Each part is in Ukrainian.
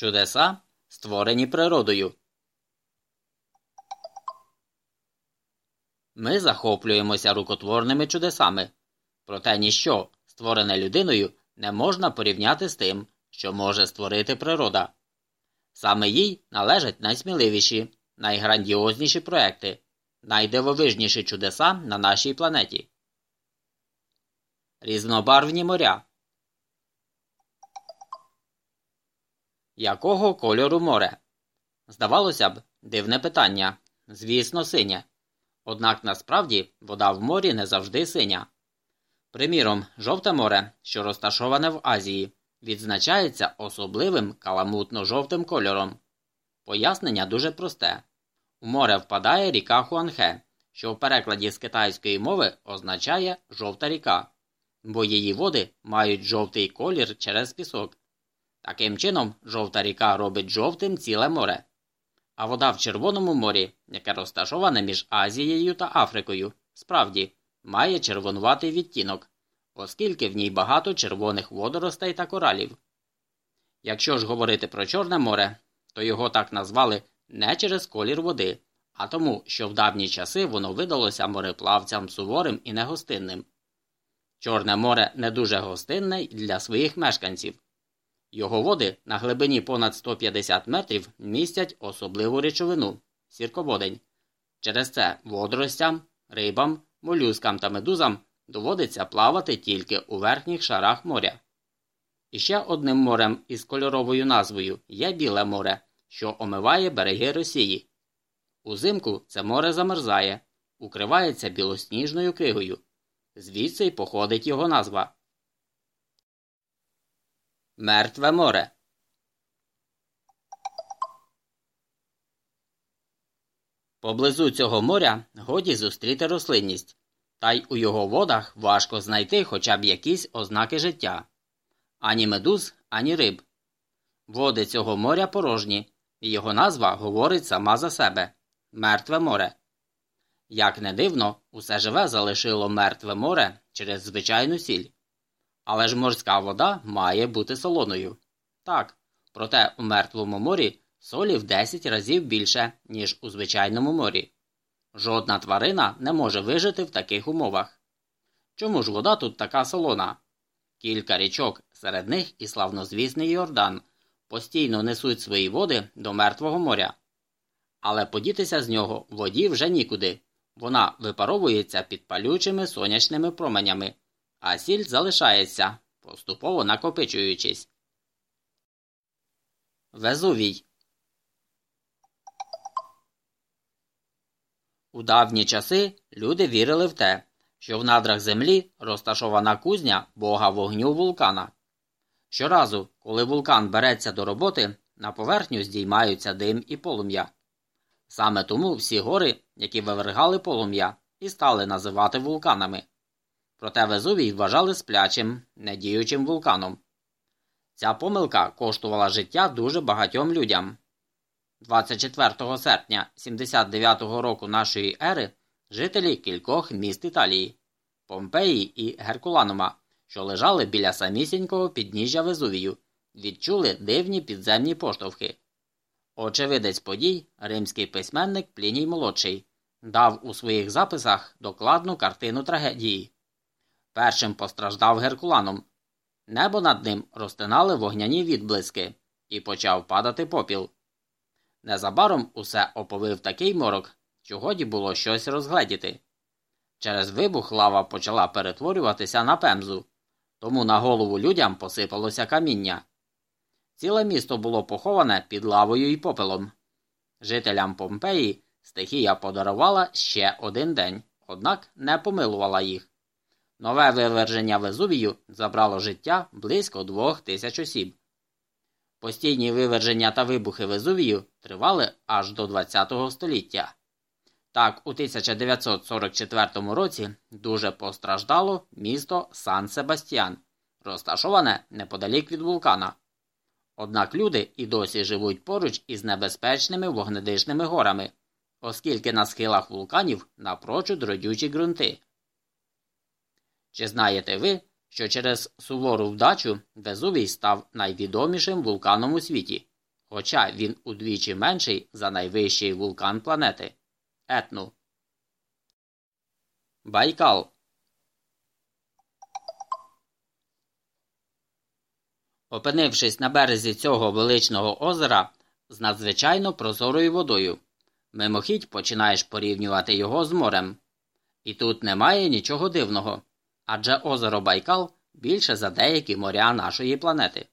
Чудеса, створені природою. Ми захоплюємося рукотворними чудесами, проте ніщо, створене людиною, не можна порівняти з тим, що може створити природа. Саме їй належать найсміливіші, найграндіозніші проекти, найдивовижніші чудеса на нашій планеті. Різнобарвні моря. Якого кольору море? Здавалося б, дивне питання. Звісно, синє. Однак насправді вода в морі не завжди синя. Приміром, жовте море, що розташоване в Азії, відзначається особливим каламутно-жовтим кольором. Пояснення дуже просте. У море впадає ріка Хуанхе, що в перекладі з китайської мови означає жовта ріка, бо її води мають жовтий колір через пісок. Таким чином, жовта ріка робить жовтим ціле море. А вода в Червоному морі, яке розташоване між Азією та Африкою, справді має червонуватий відтінок, оскільки в ній багато червоних водоростей та коралів. Якщо ж говорити про Чорне море, то його так назвали не через колір води, а тому, що в давні часи воно видалося мореплавцям суворим і негостинним. Чорне море не дуже гостинне для своїх мешканців. Його води на глибині понад 150 метрів містять особливу речовину сірководень. Через це водоростям, рибам, молюскам та медузам доводиться плавати тільки у верхніх шарах моря. І ще одним морем із кольоровою назвою є Біле море, що омиває береги Росії. Узимку це море замерзає, укривається білосніжною кригою. Звідси й походить його назва. Мертве море. Поблизу цього моря годі зустріти рослинність, та й у його водах важко знайти хоча б якісь ознаки життя ані медуз, ані риб. Води цього моря порожні, і його назва говорить сама за себе Мертве море. Як не дивно, усе живе залишило мертве море через звичайну сіль. Але ж морська вода має бути солоною. Так, проте у мертвому морі солі в 10 разів більше, ніж у звичайному морі. Жодна тварина не може вижити в таких умовах. Чому ж вода тут така солона? Кілька річок, серед них і славнозвісний Йордан, постійно несуть свої води до Мертвого моря. Але подітися з нього воді вже нікуди. Вона випаровується під палючими сонячними променями а сіль залишається, поступово накопичуючись. Везувій У давні часи люди вірили в те, що в надрах землі розташована кузня бога вогню вулкана. Щоразу, коли вулкан береться до роботи, на поверхню здіймаються дим і полум'я. Саме тому всі гори, які вивергали полум'я, і стали називати вулканами проте Везувій вважали сплячим, недіючим вулканом. Ця помилка коштувала життя дуже багатьом людям. 24 серпня 79 року нашої ери жителі кількох міст Італії Помпеї і Геркуланума, що лежали біля самісінького підніжжя Везувію, відчули дивні підземні поштовхи. Очевидець подій, римський письменник Пліній Молодший, дав у своїх записах докладну картину трагедії. Першим постраждав Геркуланом. Небо над ним розтинали вогняні відблиски, і почав падати попіл. Незабаром усе оповив такий морок, що годі було щось розгледіти. Через вибух лава почала перетворюватися на пемзу, тому на голову людям посипалося каміння. Ціле місто було поховане під лавою і попелом. Жителям Помпеї стихія подарувала ще один день, однак не помилувала їх. Нове виверження Везувію забрало життя близько двох тисяч осіб. Постійні виверження та вибухи Везувію тривали аж до ХХ століття. Так, у 1944 році дуже постраждало місто Сан Себастьян, розташоване неподалік від вулкана. Однак люди і досі живуть поруч із небезпечними вогнедишними горами, оскільки на схилах вулканів напрочуд родючі ґрунти. Чи знаєте ви, що через сувору вдачу Везувій став найвідомішим вулканом у світі, хоча він удвічі менший за найвищий вулкан планети Етну. Байкал Опинившись на березі цього величного озера з надзвичайно прозорою водою, мимохідь починаєш порівнювати його з морем. І тут немає нічого дивного, адже озеро Байкал більше за деякі моря нашої планети.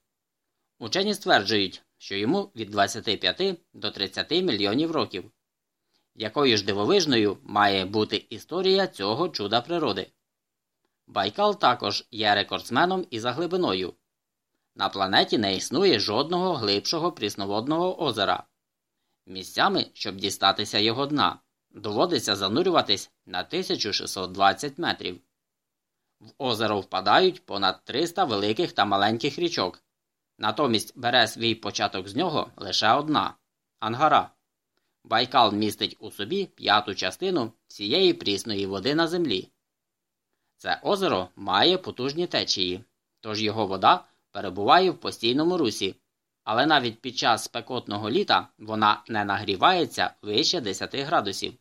Учені стверджують, що йому від 25 до 30 мільйонів років. Якою ж дивовижною має бути історія цього чуда природи? Байкал також є рекордсменом і за глибиною. На планеті не існує жодного глибшого прісноводного озера. Місцями, щоб дістатися його дна, доводиться занурюватись на 1620 метрів. В озеро впадають понад 300 великих та маленьких річок. Натомість бере свій початок з нього лише одна Ангара. Байкал містить у собі п'яту частину всієї прісної води на землі. Це озеро має потужні течії, тож його вода перебуває в постійному русі, але навіть під час спекотного літа вона не нагрівається вище 10 градусів.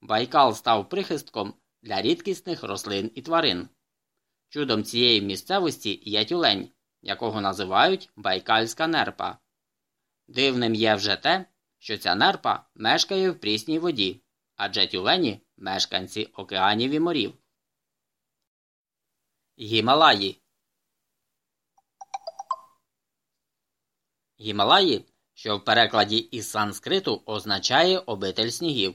Байкал став прихистком для рідкісних рослин і тварин. Чудом цієї місцевості є тюлень, якого називають байкальська нерпа. Дивним є вже те, що ця нерпа мешкає в прісній воді, адже тюлені мешканці океанів і морів. Гімалаї Гімалаї, що в перекладі із санскриту означає обитель снігів,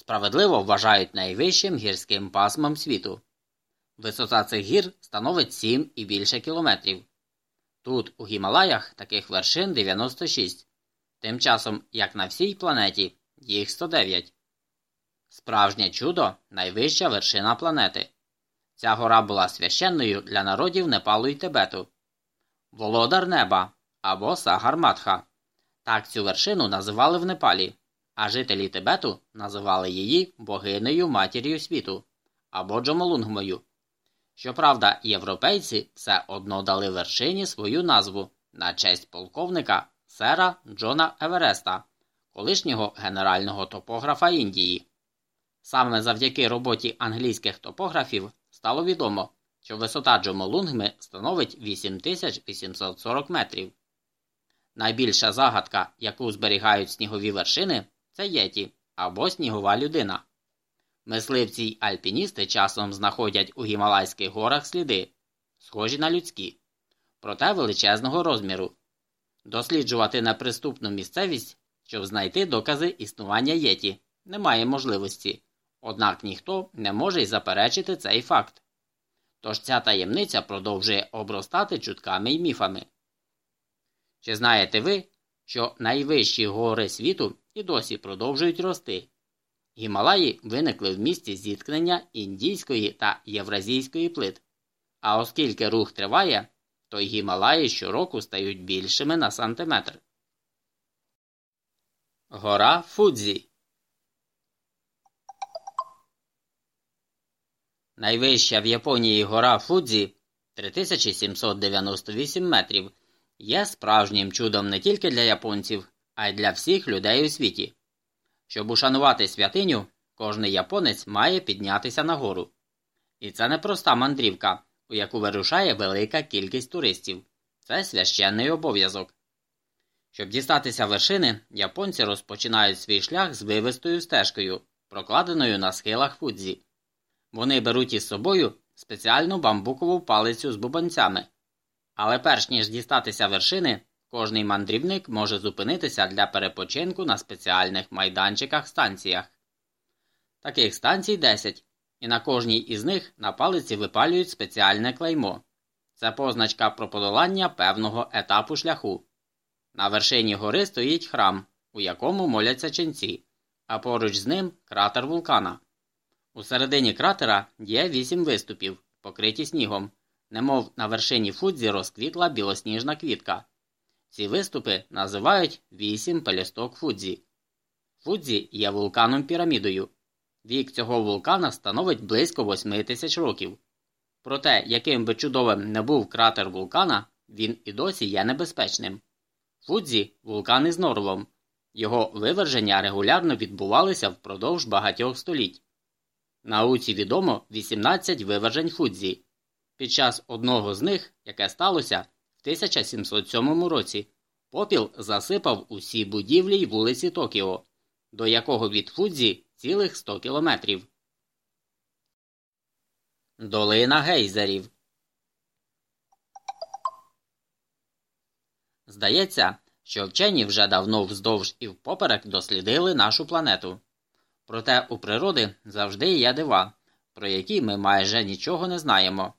справедливо вважають найвищим гірським пасмом світу. Висота цих гір становить 7 і більше кілометрів. Тут, у Гімалаях, таких вершин 96, тим часом, як на всій планеті, їх 109. Справжнє чудо найвища вершина планети. Ця гора була священною для народів Непалу і Тибету. Володар неба або Сагарматха. Так цю вершину називали в Непалі, а жителі Тибету називали її богинею матір'ю світу або Джомолунгмою. Щоправда, європейці все одно дали вершині свою назву на честь полковника сера Джона Евереста, колишнього генерального топографа Індії. Саме завдяки роботі англійських топографів стало відомо, що висота Джомолунгми становить 8840 метрів. Найбільша загадка, яку зберігають снігові вершини, це єті або снігова людина. Мисливці й альпіністи часом знаходять у Гімалайських горах сліди, схожі на людські, проте величезного розміру. Досліджувати неприступну місцевість, щоб знайти докази існування єті, немає можливості, однак ніхто не може й заперечити цей факт. Тож ця таємниця продовжує обростати чутками й міфами. Чи знаєте ви, що найвищі гори світу і досі продовжують рости? Гімалаї виникли в місці зіткнення індійської та євразійської плит. А оскільки рух триває, то й Гімалаї щороку стають більшими на сантиметр. Гора Фудзі Найвища в Японії гора Фудзі 3798 метрів є справжнім чудом не тільки для японців, а й для всіх людей у світі. Щоб ушанувати святиню, кожний японець має піднятися на гору. І це не проста мандрівка, у яку вирушає велика кількість туристів. Це священний обов'язок. Щоб дістатися вершини, японці розпочинають свій шлях з вивистою стежкою, прокладеною на схилах фудзі. Вони беруть із собою спеціальну бамбукову палицю з бубанцями. Але перш ніж дістатися вершини, кожний мандрівник може зупинитися для перепочинку на спеціальних майданчиках станціях. Таких станцій 10, і на кожній із них на палиці випалюють спеціальне клеймо. Це позначка про подолання певного етапу шляху. На вершині гори стоїть храм, у якому моляться ченці, а поруч з ним кратер вулкана. У середині кратера є вісім виступів, покриті снігом, немов на вершині Фудзі розквітла білосніжна квітка. Ці виступи називають вісім пелюсток Фудзі. Фудзі є вулканом пірамідою. Вік цього вулкана становить близько 8 тисяч років. Проте, яким би чудовим не був кратер вулкана, він і досі є небезпечним. Фудзі вулкан із норлом. Його виверження регулярно відбувалися впродовж багатьох століть. Науці відомо 18 вивержень Фудзі. Під час одного з них, яке сталося 1707 році, попіл засипав усі будівлі й вулиці Токіо, до якого від Фудзі цілих 100 кілометрів. Долина гейзерів Здається, що вчені вже давно вздовж і впоперек дослідили нашу планету. Проте у природи завжди є дива, про які ми майже нічого не знаємо.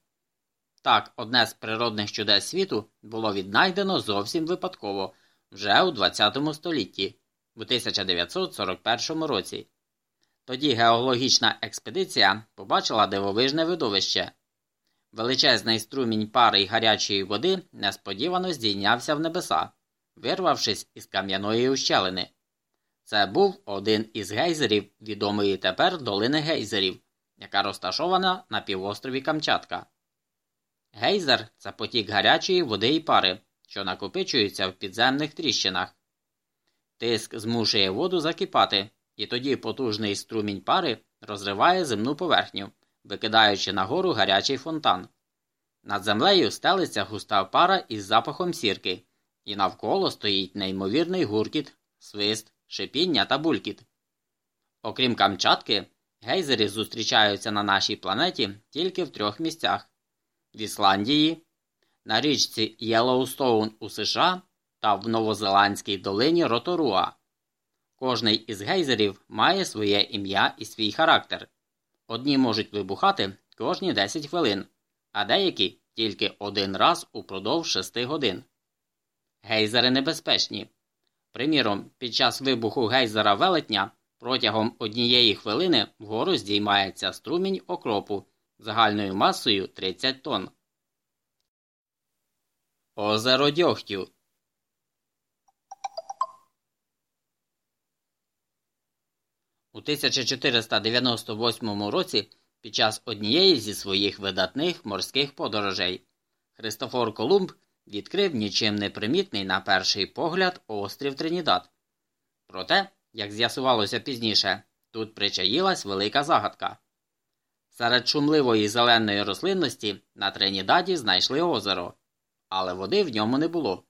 Так, одне з природних чудес світу було віднайдено зовсім випадково вже у ХХ столітті, у 1941 році. Тоді геологічна експедиція побачила дивовижне видовище. Величезний струмінь пари й гарячої води несподівано здійнявся в небеса, вирвавшись із кам'яної ущелини. Це був один із гейзерів відомої тепер долини гейзерів, яка розташована на півострові Камчатка. Гейзер це потік гарячої води і пари, що накопичується в підземних тріщинах. Тиск змушує воду закипати, і тоді потужний струмінь пари розриває земну поверхню, викидаючи нагору гарячий фонтан. Над землею стелиться густа пара із запахом сірки, і навколо стоїть неймовірний гуркіт, свист, шипіння та булькіт. Окрім Камчатки, гейзери зустрічаються на нашій планеті тільки в трьох місцях в Ісландії, на річці Єлоустоун у США та в Новозеландській долині Роторуа. Кожний із гейзерів має своє ім'я і свій характер. Одні можуть вибухати кожні 10 хвилин, а деякі тільки один раз упродовж 6 годин. Гейзери небезпечні. Приміром, під час вибуху гейзера велетня протягом однієї хвилини вгору здіймається струмінь окропу загальною масою 30 тонн. Озеро Дьогтю У 1498 році під час однієї зі своїх видатних морських подорожей Христофор Колумб відкрив нічим не примітний на перший погляд острів Тринідад. Проте, як з'ясувалося пізніше, тут причаїлась велика загадка. Серед шумливої зеленої рослинності на Тринідаді знайшли озеро, але води в ньому не було.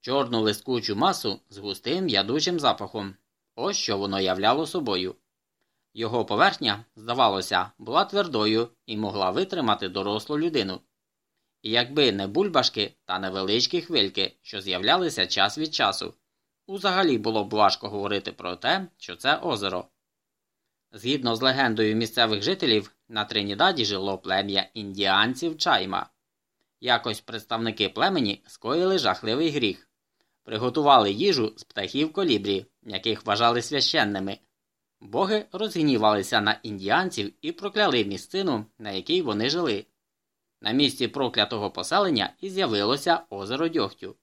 Чорну лискучу масу з густим ядучим запахом. Ось що воно являло собою. Його поверхня, здавалося, була твердою і могла витримати дорослу людину. І якби не бульбашки та невеличкі хвильки, що з'являлися час від часу, узагалі було б важко говорити про те, що це озеро. Згідно з легендою місцевих жителів, на Тринідаді жило плем'я індіанців чайма. Якось представники племені скоїли жахливий гріх, приготували їжу з птахів колібрі, яких вважали священними. Боги розгнівалися на індіанців і прокляли місцину, на якій вони жили. На місці проклятого поселення і з'явилося озеро Дьогтю.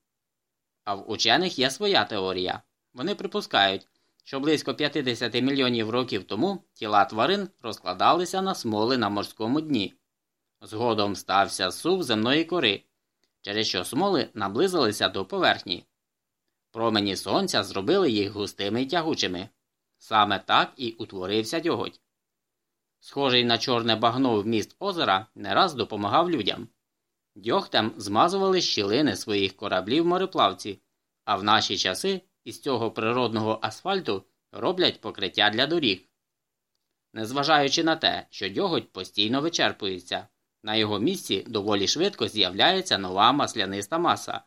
А в учених є своя теорія. Вони припускають, що близько 50 мільйонів років тому тіла тварин розкладалися на смоли на морському дні. Згодом стався сув земної кори, через що смоли наблизилися до поверхні. Промені сонця зробили їх густими й тягучими. Саме так і утворився дьоготь. Схожий на чорне багно вміст озера не раз допомагав людям. Дьогтем змазували щілини своїх кораблів мореплавці, а в наші часи із цього природного асфальту роблять покриття для доріг. Незважаючи на те, що дьоготь постійно вичерпується, на його місці доволі швидко з'являється нова масляниста маса.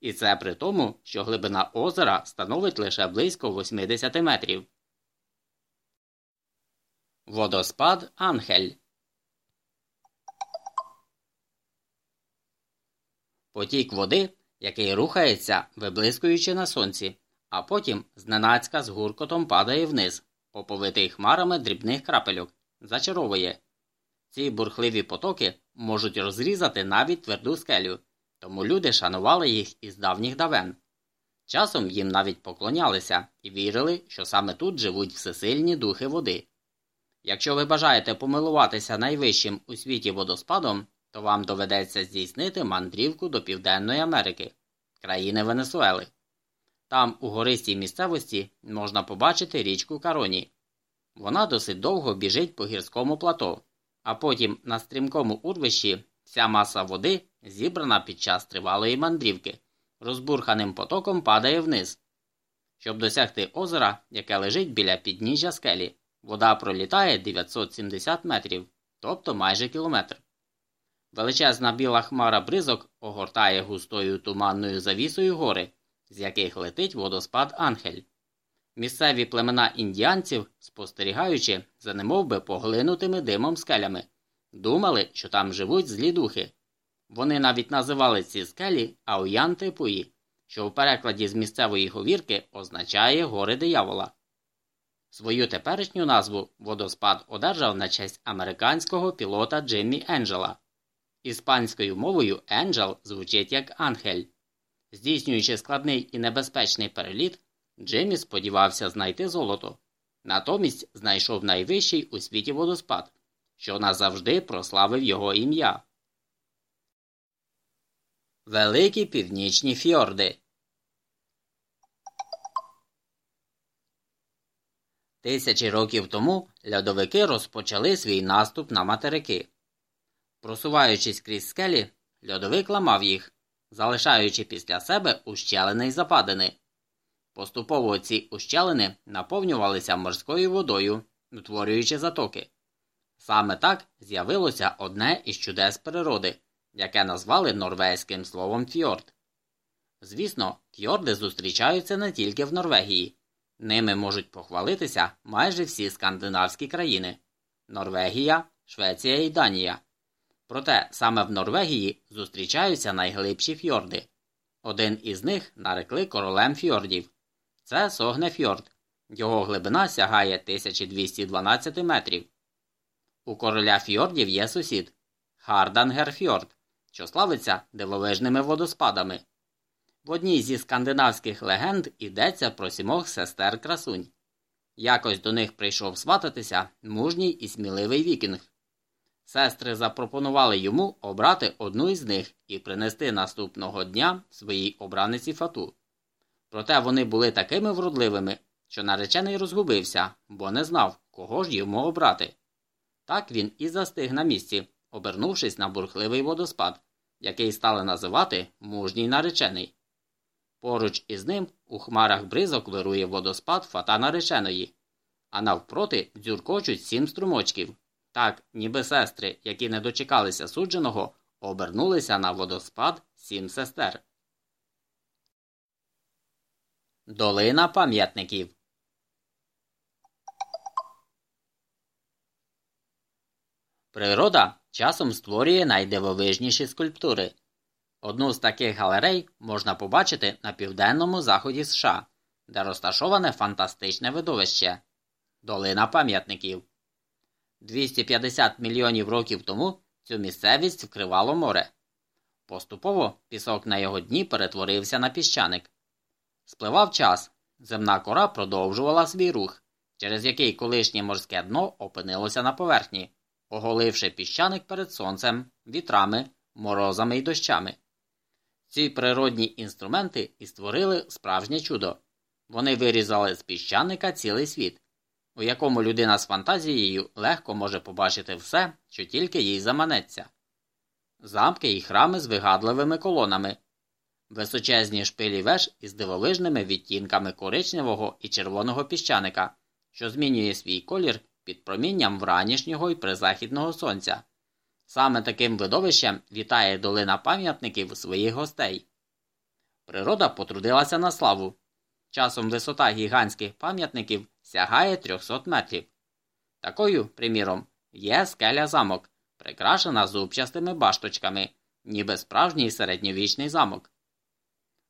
І це при тому, що глибина озера становить лише близько 80 метрів. Водоспад Анхель Потік води, який рухається, виблискуючи на сонці, а потім зненацька з гуркотом падає вниз, поповитий хмарами дрібних крапельок, зачаровує. Ці бурхливі потоки можуть розрізати навіть тверду скелю, тому люди шанували їх із давніх давен. Часом їм навіть поклонялися і вірили, що саме тут живуть всесильні духи води. Якщо ви бажаєте помилуватися найвищим у світі водоспадом, то вам доведеться здійснити мандрівку до Південної Америки, країни Венесуели. Там, у гористій місцевості, можна побачити річку Кароні. Вона досить довго біжить по гірському плато, а потім на стрімкому урвищі вся маса води, зібрана під час тривалої мандрівки, розбурханим потоком падає вниз. Щоб досягти озера, яке лежить біля підніжжя скелі, вода пролітає 970 метрів, тобто майже кілометр. Величезна біла хмара бризок огортає густою туманною завісою гори, з яких летить водоспад Анхель. Місцеві племена індіанців, спостерігаючи за немовби поглинутими димом скелями, думали, що там живуть злі духи. Вони навіть називали ці скелі Ауян-Тепуї, що в перекладі з місцевої говірки означає гори диявола. Свою теперішню назву водоспад одержав на честь американського пілота Джиммі Енджела. Іспанською мовою Енджел звучить як ангель. Здійснюючи складний і небезпечний переліт, Джиммі сподівався знайти золото. Натомість знайшов найвищий у світі водоспад, що назавжди прославив його ім'я. Великі північні фьорди. Тисячі років тому льодовики розпочали свій наступ на материки. Просуваючись крізь скелі, льодовик ламав їх, залишаючи після себе ущелини й западини. Поступово ці ущелини наповнювалися морською водою, утворюючи затоки. Саме так з'явилося одне із чудес природи, яке назвали норвезьким словом фьорд. Звісно, фьорди зустрічаються не тільки в Норвегії. Ними можуть похвалитися майже всі скандинавські країни Норвегія, Швеція і Данія. Проте саме в Норвегії зустрічаються найглибші фьорди. Один із них нарекли королем фьордів. Це Согнефьорд. Його глибина сягає 1212 метрів. У короля фьордів є сусід Хардангерфьорд, що славиться дивовижними водоспадами. В одній зі скандинавських легенд йдеться про сімох сестер красунь. Якось до них прийшов свататися мужній і сміливий вікінг. Сестри запропонували йому обрати одну із них і принести наступного дня своїй обраниці фату. Проте вони були такими вродливими, що наречений розгубився, бо не знав, кого ж йому обрати. Так він і застиг на місці, обернувшись на бурхливий водоспад, який стали називати мужній наречений. Поруч із ним у хмарах бризок вирує водоспад фата нареченої, а навпроти дзюркочуть сім струмочків. Так, ніби сестри, які не дочекалися судженого, обернулися на водоспад сім сестер. Долина пам'ятників Природа часом створює найдивовижніші скульптури. Одну з таких галерей можна побачити на південному заході США, де розташоване фантастичне видовище Долина пам'ятників. 250 мільйонів років тому цю місцевість вкривало море. Поступово пісок на його дні перетворився на піщаник. Спливав час, земна кора продовжувала свій рух, через який колишнє морське дно опинилося на поверхні, оголивши піщаник перед сонцем, вітрами, морозами й дощами. Ці природні інструменти і створили справжнє чудо. Вони вирізали з піщаника цілий світ, у якому людина з фантазією легко може побачити все, що тільки їй заманеться. Замки і храми з вигадливими колонами, височезні шпилі веж із дивовижними відтінками коричневого і червоного піщаника, що змінює свій колір під промінням вранішнього і призахідного сонця. Саме таким видовищем вітає долина пам'ятників своїх гостей. Природа потрудилася на славу. Часом висота гігантських пам'ятників сягає 300 метрів. Такою, приміром, є скеля замок, прикрашена зубчастими башточками, ніби справжній середньовічний замок.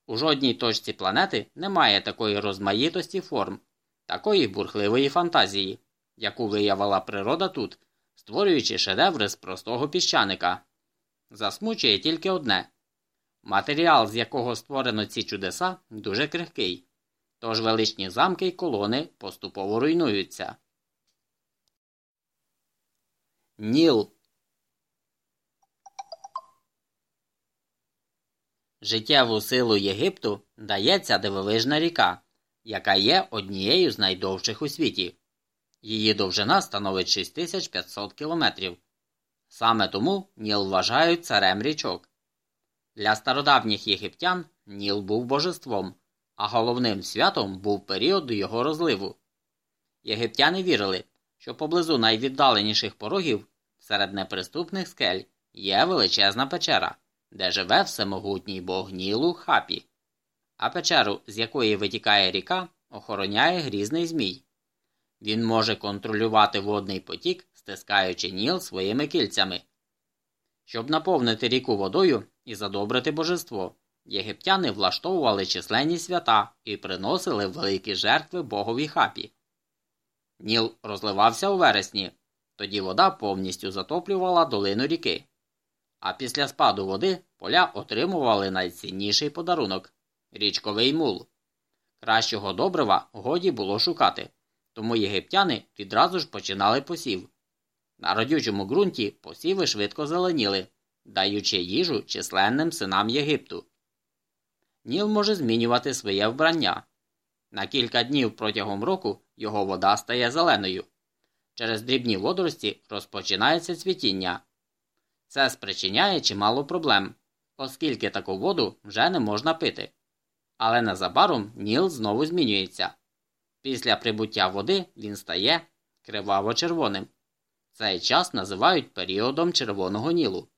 У жодній точці планети немає такої розмаїтості форм, такої бурхливої фантазії, яку виявила природа тут, створюючи шедеври з простого піщаника. Засмучує тільки одне матеріал, з якого створено ці чудеса, дуже крихкий, тож величні замки й колони поступово руйнуються. Ніл Життєву силу Єгипту дає ця дивовижна ріка, яка є однією з найдовших у світі. Її довжина становить 6500 кілометрів. Саме тому Ніл вважають царем річок. Для стародавніх єгиптян Ніл був божеством, а головним святом був період його розливу. Єгиптяни вірили, що поблизу найвіддаленіших порогів серед неприступних скель є величезна печера, де живе всемогутній бог Нілу хапі, а печеру, з якої витікає ріка, охороняє грізний змій. Він може контролювати водний потік, стискаючи ніл своїми кільцями. Щоб наповнити ріку водою і задобрити божество, єгиптяни влаштовували численні свята і приносили великі жертви богові хапі. Ніл розливався у вересні, тоді вода повністю затоплювала долину ріки. А після спаду води поля отримували найцінніший подарунок річковий мул. Кращого добрива годі було шукати, тому єгиптяни відразу ж починали посів. На родючому ґрунті посіви швидко зеленіли, даючи їжу численним синам Єгипту. Ніл може змінювати своє вбрання. На кілька днів протягом року його вода стає зеленою. Через дрібні водорості розпочинається цвітіння. Це спричиняє чимало проблем, оскільки таку воду вже не можна пити. Але незабаром Ніл знову змінюється. Після прибуття води він стає криваво-червоним. Цей час називають періодом червоного нілу.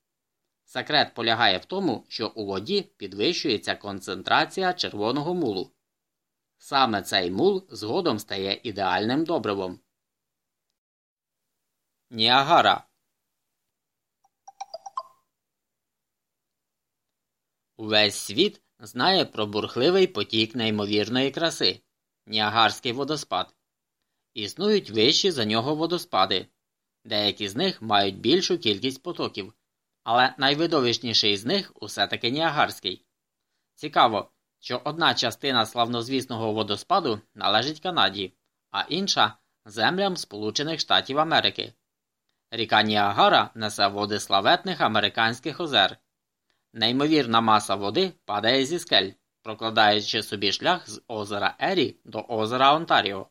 Секрет полягає в тому, що у воді підвищується концентрація червоного мулу. Саме цей мул згодом стає ідеальним добривом. Ніагара Увесь світ знає про бурхливий потік неймовірної краси Ніагарський водоспад. Існують вищі за нього водоспади. Деякі з них мають більшу кількість потоків, але найвидовищніший з них усе таки Ніагарський. Цікаво, що одна частина славнозвісного водоспаду належить Канаді, а інша землям Сполучених Штатів Америки. Ріка Ніагара несе води славетних американських озер. Неймовірна маса води падає зі скель, прокладаючи собі шлях з озера Ері до озера Онтаріо.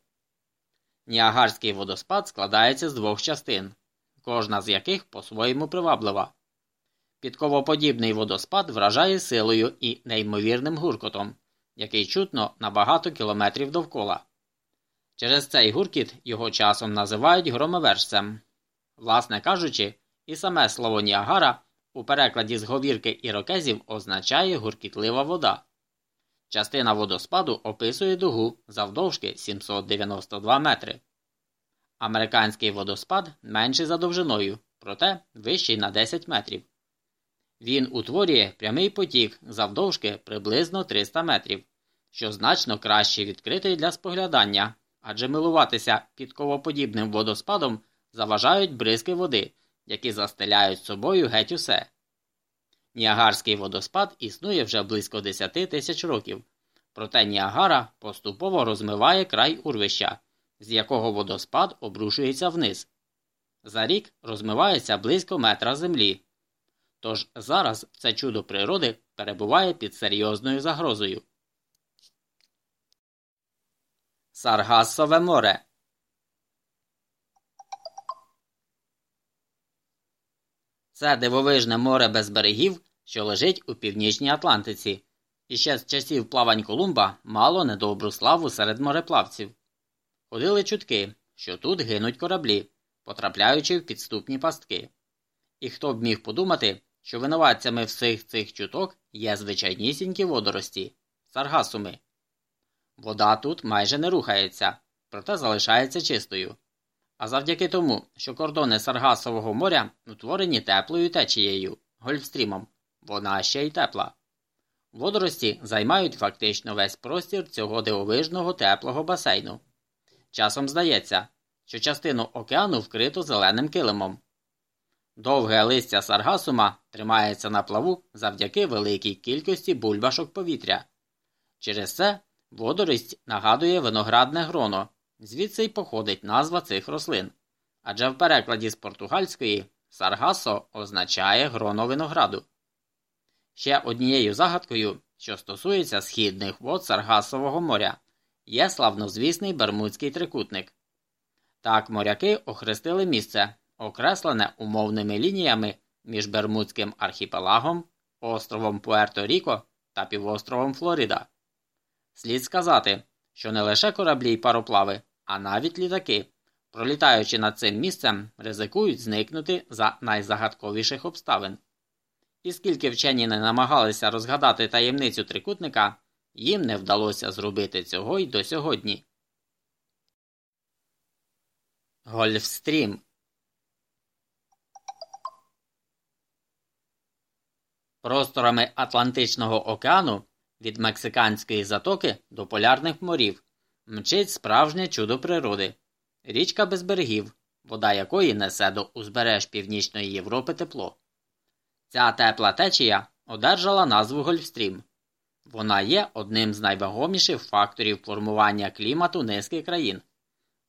Ніагарський водоспад складається з двох частин, кожна з яких по-своєму приваблива. Підковоподібний водоспад вражає силою і неймовірним гуркотом, який чутно на багато кілометрів довкола. Через цей гуркіт його часом називають громовержцем. Власне кажучи, і саме слово Ніагара у перекладі з говірки ірокезів означає гуркітлива вода. Частина водоспаду описує дугу завдовжки 792 метри. Американський водоспад менший за довжиною, проте вищий на 10 метрів. Він утворює прямий потік завдовжки приблизно 300 метрів, що значно краще відкритий для споглядання, адже милуватися підковоподібним водоспадом заважають бризки води, які застеляють собою геть усе. Ніагарський водоспад існує вже близько 10 тисяч років, проте Ніагара поступово розмиває край урвища, з якого водоспад обрушується вниз. За рік розмивається близько метра землі. Тож зараз це чудо природи перебуває під серйозною загрозою. Саргасове море Це дивовижне море без берегів, що лежить у північній Атлантиці, і ще з часів плавань Колумба мало недобру славу серед мореплавців. Ходили чутки, що тут гинуть кораблі, потрапляючи в підступні пастки. І хто б міг подумати, що винуватцями всіх цих чуток є звичайнісінькі водорості саргасуми. Вода тут майже не рухається, проте залишається чистою. А завдяки тому, що кордони Саргасового моря утворені теплою течією, гольфстрімом, вона ще й тепла. Водорості займають фактично весь простір цього дивовижного теплого басейну. Часом здається, що частину океану вкрито зеленим килимом. Довге листя саргасума тримається на плаву завдяки великій кількості бульбашок повітря. Через це водорість нагадує виноградне гроно, звідси й походить назва цих рослин. Адже в перекладі з португальської саргасо означає гроно винограду. Ще однією загадкою, що стосується східних вод Саргасового моря, є славнозвісний Бермудський трикутник. Так моряки охрестили місце, окреслене умовними лініями між Бермудським архіпелагом, островом Пуерто-Ріко та півостровом Флорида. Слід сказати, що не лише кораблі й пароплави, а навіть літаки, пролітаючи над цим місцем, ризикують зникнути за найзагадковіших обставин. І скільки вчені не намагалися розгадати таємницю трикутника, їм не вдалося зробити цього й до сьогодні. Гольфстрім Просторами Атлантичного океану від Мексиканської затоки до полярних морів мчить справжнє чудо природи, річка без берегів, вода якої несе до узбереж Північної Європи тепло. Ця тепла течія одержала назву Гольфстрім. Вона є одним з найвагоміших факторів формування клімату низки країн,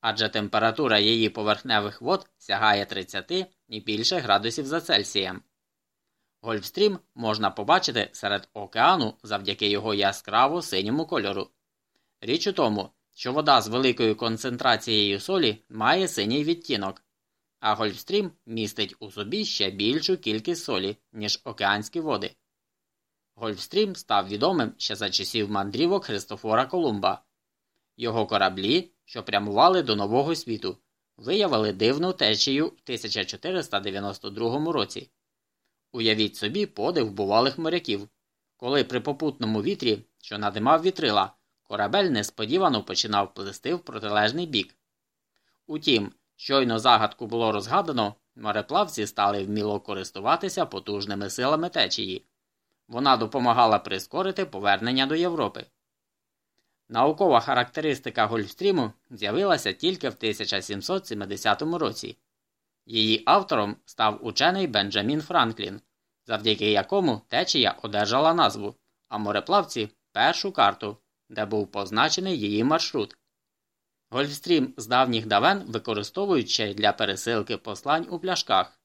адже температура її поверхневих вод сягає 30 і більше градусів за Цельсієм. Гольфстрім можна побачити серед океану завдяки його яскраво синьому кольору. Річ у тому, що вода з великою концентрацією солі має синій відтінок, а Гольфстрім містить у собі ще більшу кількість солі, ніж океанські води. Гольфстрім став відомим ще за часів мандрівок Христофора Колумба. Його кораблі, що прямували до Нового світу, виявили дивну течію в 1492 році. Уявіть собі подив бувалих моряків, коли при попутному вітрі, що надимав вітрила, корабель несподівано починав плисти в протилежний бік. Утім, щойно загадку було розгадано, мореплавці стали вміло користуватися потужними силами течії. Вона допомагала прискорити повернення до Європи. Наукова характеристика Гольфстріму з'явилася тільки в 1770 році. Її автором став учений Бенджамін Франклін, завдяки якому течія одержала назву, а мореплавці першу карту, де був позначений її маршрут. Гольфстрім з давніх давен використовують ще для пересилки послань у пляшках.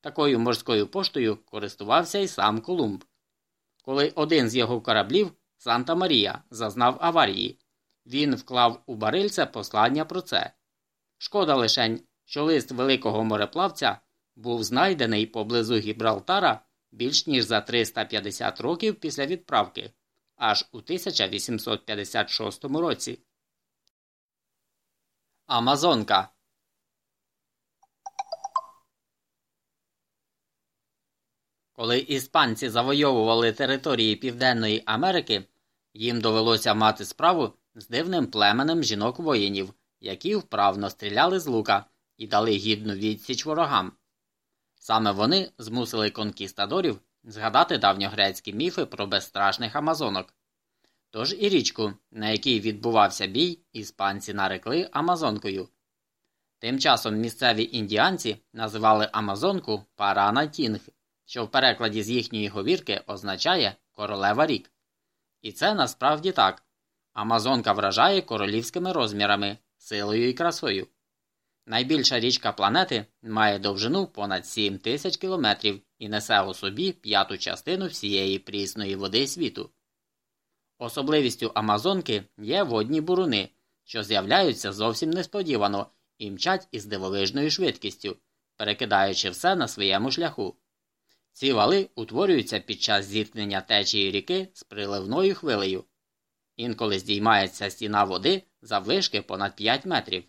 Такою морською поштою користувався й сам Колумб. Коли один з його кораблів, Санта Марія, зазнав аварії, він вклав у барильце послання про це. Шкода лишень, що лист великого мореплавця був знайдений поблизу Гібралтара більш ніж за 350 років після відправки, аж у 1856 році. Амазонка Коли іспанці завойовували території Південної Америки, їм довелося мати справу з дивним племенем жінок-воїнів, які вправно стріляли з лука і дали гідну відсіч ворогам. Саме вони змусили конкістадорів згадати давньогрецькі міфи про безстрашних амазонок. Тож і річку, на якій відбувався бій, іспанці нарекли Амазонкою. Тим часом місцеві індіанці називали Амазонку Парана Тінг, що в перекладі з їхньої говірки означає королева рік. І це насправді так. Амазонка вражає королівськими розмірами, силою і красою. Найбільша річка планети має довжину понад 7 тисяч кілометрів і несе у собі п'яту частину всієї прісної води світу. Особливістю Амазонки є водні буруни, що з'являються зовсім несподівано і мчать із дивовижною швидкістю, перекидаючи все на своєму шляху. Ці вали утворюються під час зіткнення течії ріки з приливною хвилею. Інколи здіймається стіна води заввишки понад 5 метрів.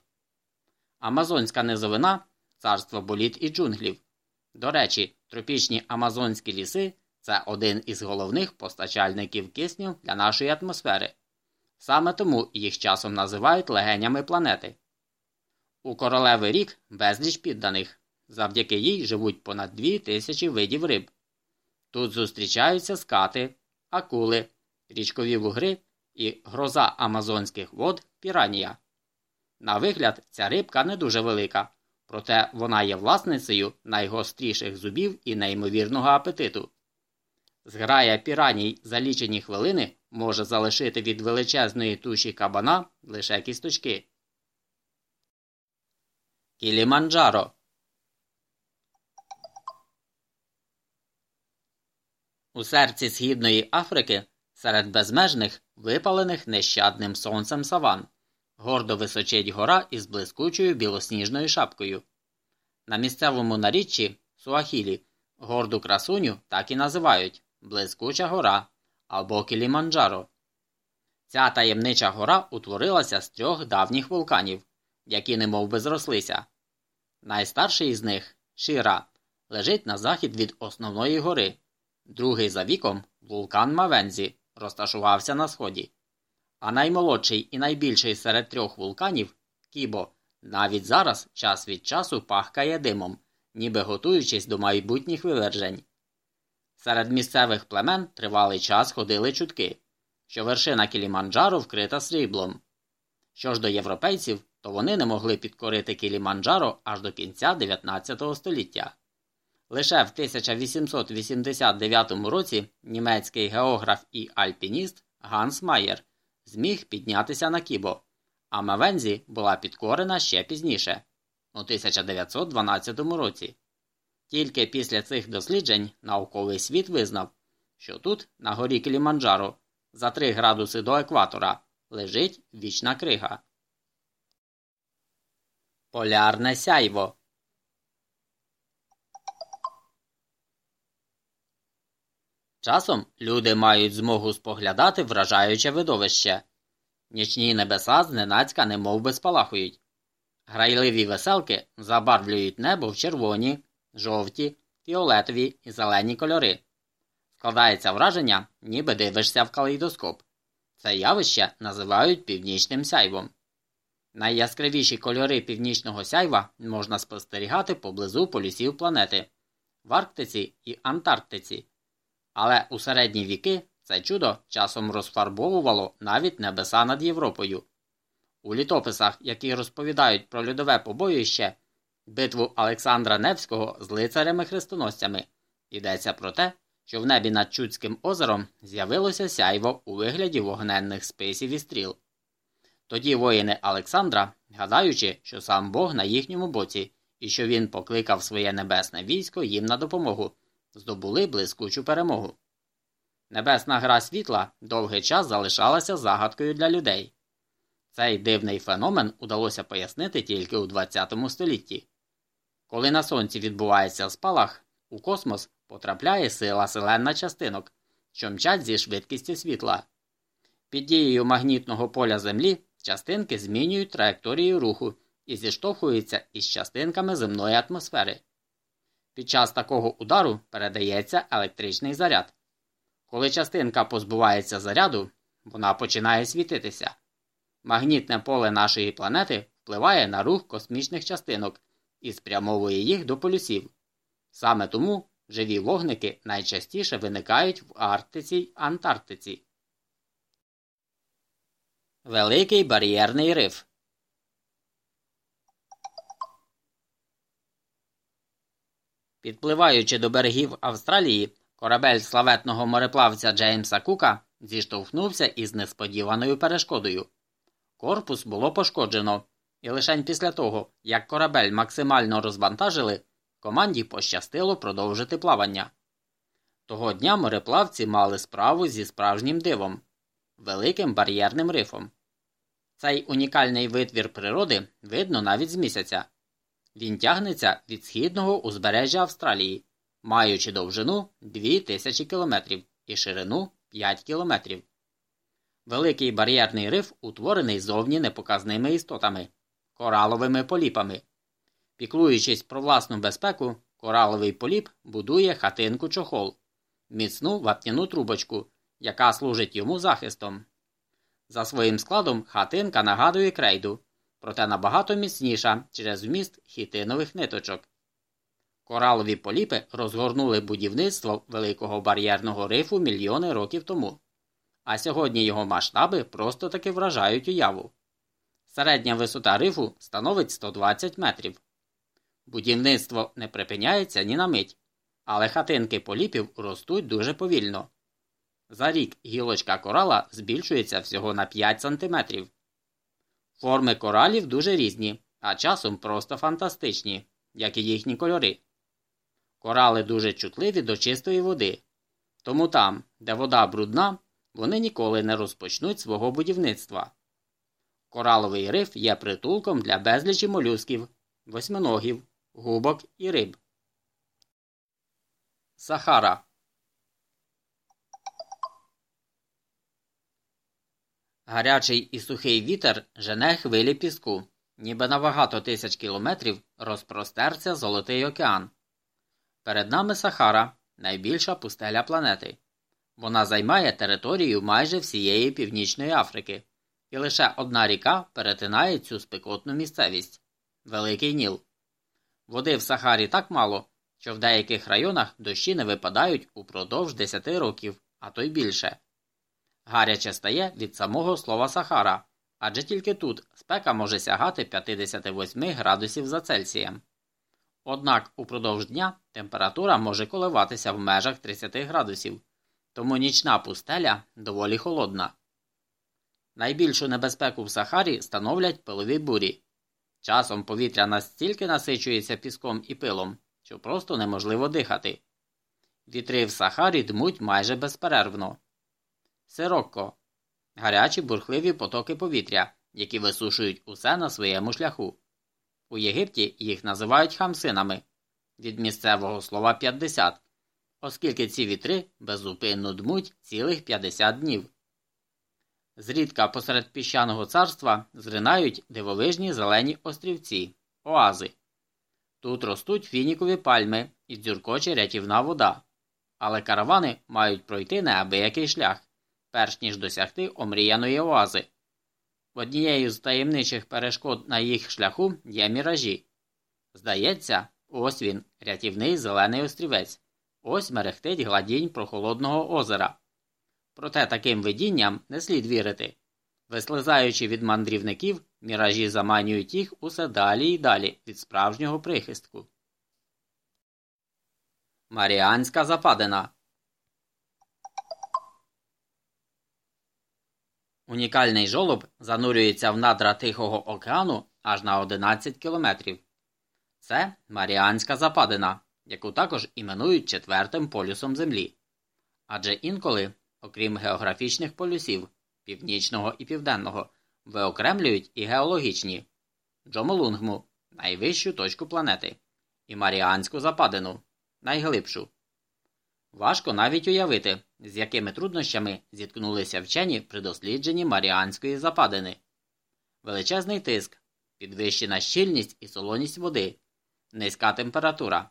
Амазонська низовина царство боліт і джунглів. До речі, тропічні амазонські ліси це один із головних постачальників кисню для нашої атмосфери. Саме тому їх часом називають легенями планети. У королеви рік безліч підданих. Завдяки їй живуть понад дві тисячі видів риб. Тут зустрічаються скати, акули, річкові вугри і гроза амазонських вод піранія. На вигляд, ця рибка не дуже велика, проте вона є власницею найгостріших зубів і неймовірного апетиту. Зграя піраній за лічені хвилини може залишити від величезної туші кабана лише кісточки. Кіліманджаро У серці Східної Африки, серед безмежних, випалених нещадним сонцем саван, гордо височить гора із блискучою білосніжною шапкою. На місцевому наріччі Суахілі горду красуню так і називають Блискуча гора або Кіліманджаро. Ця таємнича гора утворилася з трьох давніх вулканів, які немов би зрослися. Найстарший із них Шира, лежить на захід від основної гори, другий за віком вулкан Мавензі, розташувався на сході. А наймолодший і найбільший серед трьох вулканів Кібо, навіть зараз час від часу пахкає димом, ніби готуючись до майбутніх вивержень. Серед місцевих племен тривалий час ходили чутки, що вершина Кіліманджаро вкрита сріблом. Що ж до європейців, то вони не могли підкорити Кіліманджаро аж до кінця 19 століття. Лише в 1889 році німецький географ і альпініст Ганс Майєр зміг піднятися на Кібо, а Мавензі була підкорена ще пізніше, у 1912 році. Тільки після цих досліджень науковий світ визнав, що тут, на горі Кіліманджаро, за 3 градуси до екватора, лежить вічна крига. Полярне сяйво. Часом люди мають змогу споглядати вражаюче видовище. Нічні небеса зненацька немов би спалахують. Грайливі веселки забарвлюють небо в червоні, жовті, фіолетові і зелені кольори. Складається враження, ніби дивишся в калейдоскоп. Це явище називають північним сяйвом. Найяскравіші кольори північного сяйва можна спостерігати поблизу полюсів планети в Арктиці і Антарктиці. Але у середні віки це чудо часом розфарбовувало навіть небеса над Європою. У літописах, які розповідають про льодове побоїще, битву Олександра Невського з лицарями-хрестоносцями, йдеться про те, що в небі над Чудським озером з'явилося сяйво у вигляді вогненних списів і стріл. Тоді воїни Олександра, гадаючи, що сам Бог на їхньому боці і що він покликав своє небесне військо їм на допомогу, здобули блискучу перемогу. Небесна гра світла довгий час залишалася загадкою для людей. Цей дивний феномен удалося пояснити тільки у ХХ столітті. Коли на сонці відбувається спалах, у космос потрапляє сила селена частинок, що мчать зі швидкістю світла. Під дією магнітного поля Землі частинки змінюють траєкторію руху і зіштовхуються із частинками земної атмосфери. Під час такого удару передається електричний заряд. Коли частинка позбувається заряду, вона починає світитися. Магнітне поле нашої планети впливає на рух космічних частинок і спрямовує їх до полюсів. Саме тому живі вогники найчастіше виникають в Арктиці й Антарктиці. Великий бар'єрний риф Підпливаючи до берегів Австралії, корабель славетного мореплавця Джеймса Кука зіштовхнувся із несподіваною перешкодою. Корпус було пошкоджено, і лише після того, як корабель максимально розвантажили, команді пощастило продовжити плавання. Того дня мореплавці мали справу зі справжнім дивом великим бар'єрним рифом. Цей унікальний витвір природи видно навіть з місяця. Він тягнеться від східного узбережжя Австралії, маючи довжину 2000 км і ширину 5 км. Великий бар'єрний риф утворений зовні непоказними істотами кораловими поліпами. Піклуючись про власну безпеку, кораловий поліп будує хатинку чохол, міцну вапняну трубочку, яка служить йому захистом. За своїм складом хатинка нагадує крейду, проте набагато міцніша через вміст хітинових ниточок. Коралові поліпи розгорнули будівництво великого бар'єрного рифу мільйони років тому, а сьогодні його масштаби просто таки вражають уяву. Середня висота рифу становить 120 метрів. Будівництво не припиняється ні на мить, але хатинки поліпів ростуть дуже повільно. За рік гілочка корала збільшується всього на 5 см. Форми коралів дуже різні, а часом просто фантастичні, як і їхні кольори. Корали дуже чутливі до чистої води. Тому там, де вода брудна, вони ніколи не розпочнуть свого будівництва. Кораловий риф є притулком для безлічі молюсків, восьминогів, губок і риб. Сахара Гарячий і сухий вітер жене хвилі піску, ніби на багато тисяч кілометрів розпростерся Золотий океан. Перед нами Сахара найбільша пустеля планети. Вона займає територію майже всієї Північної Африки, і лише одна ріка перетинає цю спекотну місцевість Великий Ніл. Води в Сахарі так мало, що в деяких районах дощі не випадають упродовж 10 років, а то й більше. Гаряче стає від самого слова Сахара, адже тільки тут спека може сягати 58 градусів за Цельсієм. Однак упродовж дня температура може коливатися в межах 30 градусів, тому нічна пустеля доволі холодна. Найбільшу небезпеку в Сахарі становлять пилові бурі. Часом повітря настільки насичується піском і пилом, що просто неможливо дихати. Вітри в Сахарі дмуть майже безперервно. Сирокко гарячі бурхливі потоки повітря, які висушують усе на своєму шляху. У Єгипті їх називають хамсинами від місцевого слова 50, оскільки ці вітри безупинно дмуть цілих 50 днів. Зрідка посеред піщаного царства зринають дивовижні зелені острівці, оази. Тут ростуть фінікові пальми і дзюркоче рятівна вода, але каравани мають пройти неабиякий шлях, перш ніж досягти омріяної оази. Однією з таємничих перешкод на їх шляху є міражі. Здається, ось він, рятівний зелений острівець, ось мерехтить гладінь прохолодного озера. Проте таким видінням не слід вірити. Вислизаючи від мандрівників, міражі заманюють їх усе далі і далі від справжнього прихистку. Маріанська западина Унікальний жолоб занурюється в надра Тихого океану аж на 11 кілометрів. Це Маріанська западина, яку також іменують четвертим полюсом Землі. Адже інколи, окрім географічних полюсів північного і південного, виокремлюють і геологічні Джомолунгму найвищу точку планети, і Маріанську западину найглибшу. Важко навіть уявити, з якими труднощами зіткнулися вчені при дослідженні Маріанської западини. Величезний тиск, підвищена щільність і солоність води, низька температура.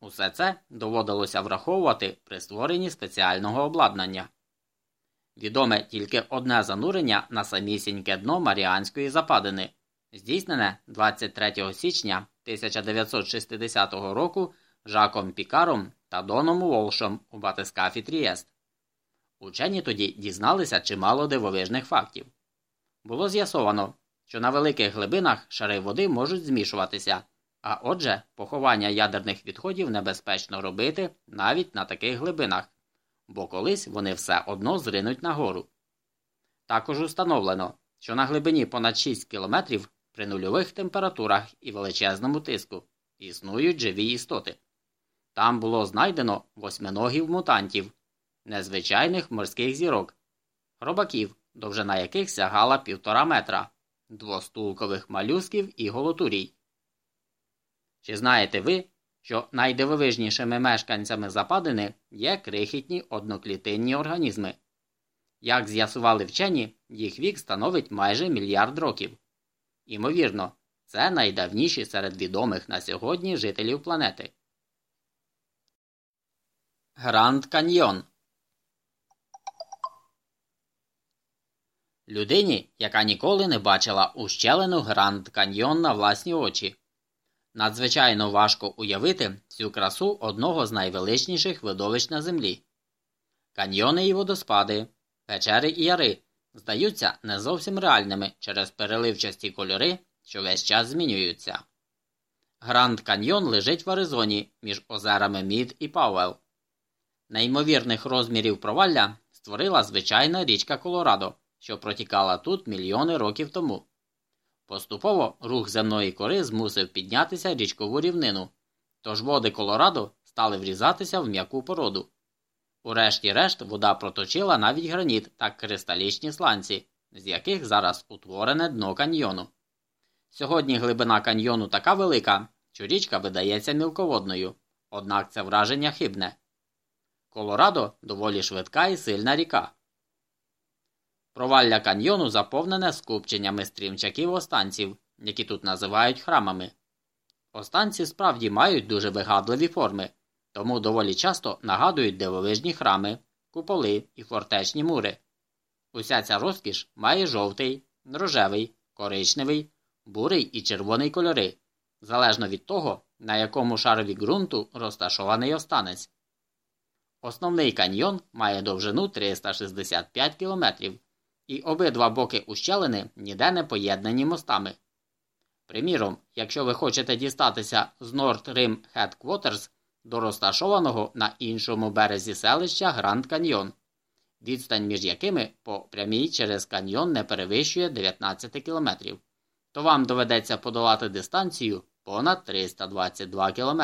Усе це доводилося враховувати при створенні спеціального обладнання. Відоме тільки одне занурення на самісіньке дно Маріанської западини, здійснене 23 січня 1960 року Жаком Пікаром та Доном Волшом у батискафі Трієст. Учені тоді дізналися чимало дивовижних фактів. Було з'ясовано, що на великих глибинах шари води можуть змішуватися, а отже, поховання ядерних відходів небезпечно робити навіть на таких глибинах, бо колись вони все одно зринуть нагору. Також установлено, що на глибині понад 6 кілометрів при нульових температурах і величезному тиску існують живі істоти. Там було знайдено восьминогів мутантів, незвичайних морських зірок, хробаків, довжина яких сягала півтора метра, двостулкових малюсків і голотурій. Чи знаєте ви, що найдивовижнішими мешканцями западини є крихітні одноклітинні організми? Як з'ясували вчені, їх вік становить майже мільярд років. Імовірно, це найдавніші серед відомих на сьогодні жителів планети. Гранд Каньйон Людині, яка ніколи не бачила ущелину Гранд Каньйон на власні очі. Надзвичайно важко уявити всю красу одного з найвеличніших видовищ на землі. Каньйони і водоспади, печери і яри здаються не зовсім реальними через переливчасті кольори, що весь час змінюються. Гранд Каньйон лежить в Аризоні між озерами Мід і Пауел. Неймовірних розмірів провалля створила звичайна річка Колорадо, що протікала тут мільйони років тому. Поступово рух земної кори змусив піднятися річкову рівнину, тож води Колорадо стали врізатися в м'яку породу. Урешті-решт вода проточила навіть граніт та кристалічні сланці, з яких зараз утворене дно каньйону. Сьогодні глибина каньйону така велика, що річка видається мілководною, однак це враження хибне. Колорадо доволі швидка і сильна ріка. Провалля каньйону заповнене скупченнями стрімчаків останців, які тут називають храмами. Останці справді мають дуже вигадливі форми, тому доволі часто нагадують дивовижні храми, куполи і фортечні мури. Уся ця розкіш має жовтий, рожевий, коричневий, бурий і червоний кольори, залежно від того, на якому шарові ґрунту розташований останець. Основний каньйон має довжину 365 км, і обидва боки ущелини ніде не поєднані мостами. Приміром, якщо ви хочете дістатися з North Rim Headquarters до розташованого на іншому березі селища Гранд Каньйон, відстань між якими по прямій через каньйон не перевищує 19 км, то вам доведеться подолати дистанцію понад 322 км.